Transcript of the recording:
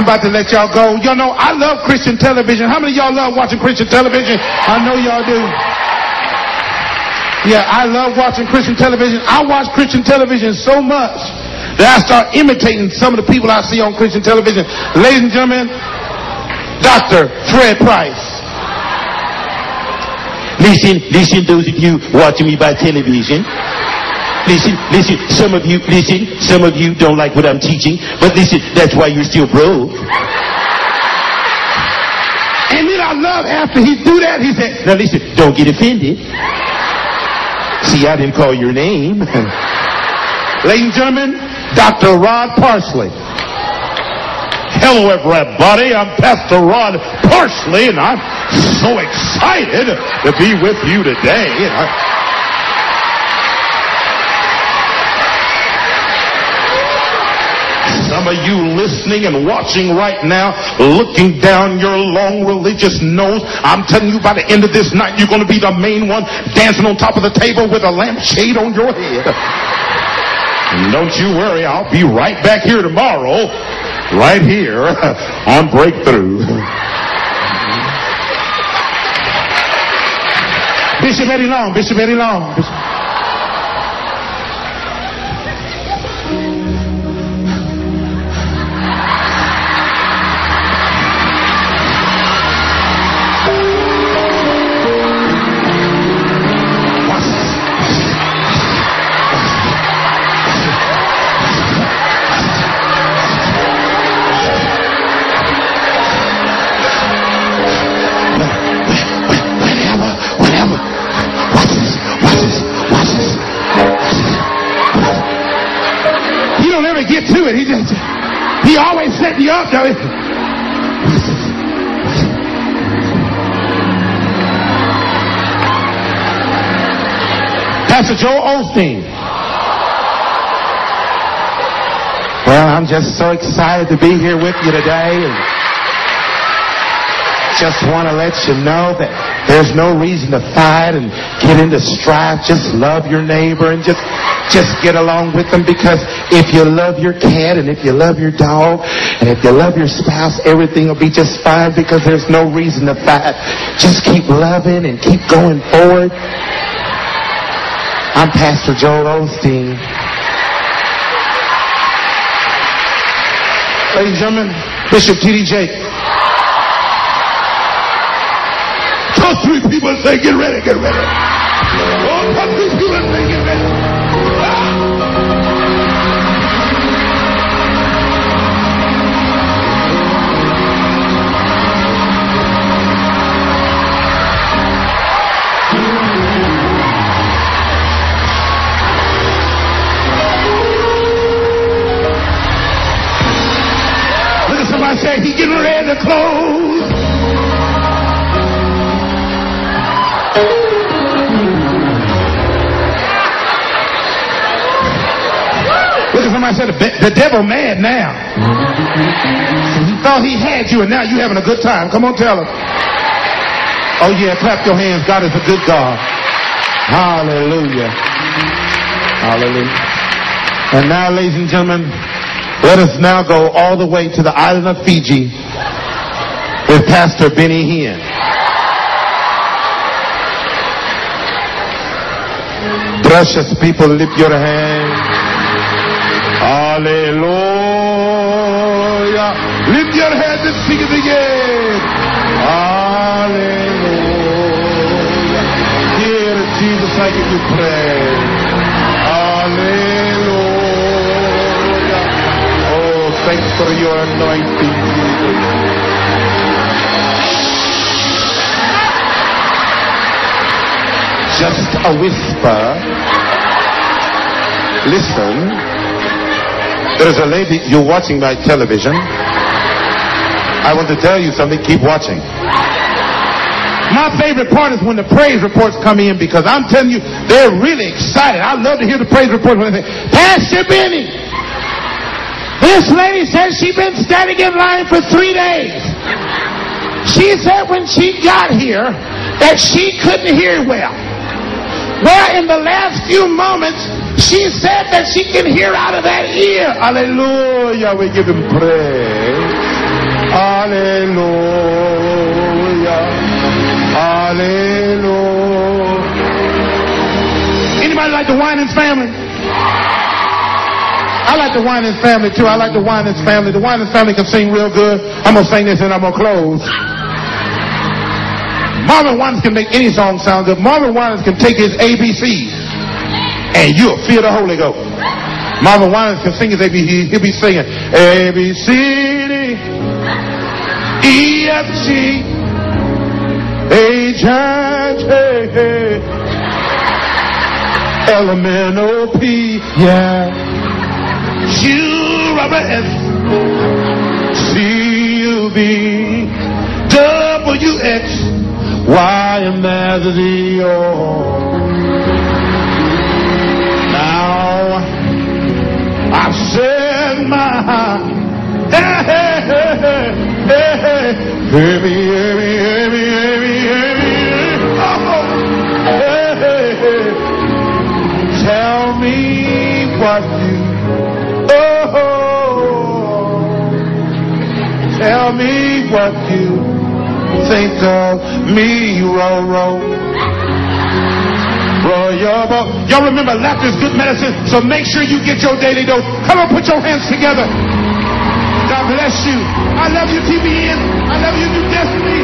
I'm about to let y'all go. Y'all know I love Christian television. How many y'all love watching Christian television? I know y'all do. Yeah, I love watching Christian television. I watch Christian television so much that I start imitating some of the people I see on Christian television. Ladies and gentlemen, Dr. Fred Price. Listen, listen, those of you watching me by television. Listen, listen, some of you, listen, some of you don't like what I'm teaching, but listen, that's why you're still broke. And then I love after he do that, he said, Now listen, don't get offended. See, I didn't call your name. ladies and gentlemen, Dr. Rod Parsley. Hello, everybody. I'm Pastor Rod Parsley, and I'm so excited to be with you today. Some of you listening and watching right now, looking down your long religious nose, I'm telling you by the end of this night, you're going to be the main one dancing on top of the table with a lampshade on your head. And don't you worry, I'll be right back here tomorrow, right here on Breakthrough. Bishop Eddie Long, Bishop Eddie Long. Bishop. To it. He just, he always set you up, though. Pastor Joel Osteen. Well, I'm just so excited to be here with you today. Just want to let you know that there's no reason to fight and get into strife. Just love your neighbor and just just get along with them because if you love your cat and if you love your dog and if you love your spouse, everything will be just fine because there's no reason to fight. Just keep loving and keep going forward. I'm Pastor Joel Osteen. Ladies and gentlemen, Bishop T.D. Jakes. People say, get ready, get ready. Oh, touch three people and say, get ready. Look at somebody say, he getting ready to close. Look said, the devil mad now. He thought he had you and now you having a good time. Come on, tell him. Oh yeah, clap your hands. God is a good God. Hallelujah. Hallelujah. And now, ladies and gentlemen, let us now go all the way to the island of Fiji with Pastor Benny Hinn. Precious people, lift your hands. Hallelujah. Lift your hands and sing it again. Hallelujah. Dear Jesus, I give you praise. Hallelujah. Oh, thanks for your anointing. Just a whisper. Listen. There's a lady, you're watching my television. I want to tell you something, keep watching. My favorite part is when the praise reports come in because I'm telling you, they're really excited. I love to hear the praise reports when they say, Pastor Benny, this lady says she's been standing in line for three days. She said when she got here that she couldn't hear well. Well, in the last few moments, she said that she can hear out of that ear. Hallelujah. We give him praise. Hallelujah. Hallelujah. Anybody like the Winans family? I like the Winans family too. I like the Winans family. The Winans family can sing real good. I'm going to sing this and I'm going to close. Marvin Winans can make any song sound good. Marvin Winans can take his ABCs and you'll feel the Holy Ghost. Marvin Winans can sing his ABCs. He'll be singing A B C D E F G H I J L M N O P yeah. Q Robert S C U B W X Y and Z O. I've said my hey hey hey hey hey hear me hear oh, hey, hey, hey. tell me what you oh. Tell me what you think of me, Roro. Y'all remember laughter is good medicine, so make sure you get your daily dose. Come on, put your hands together. God bless you. I love you, TBN. I love you, New Destiny.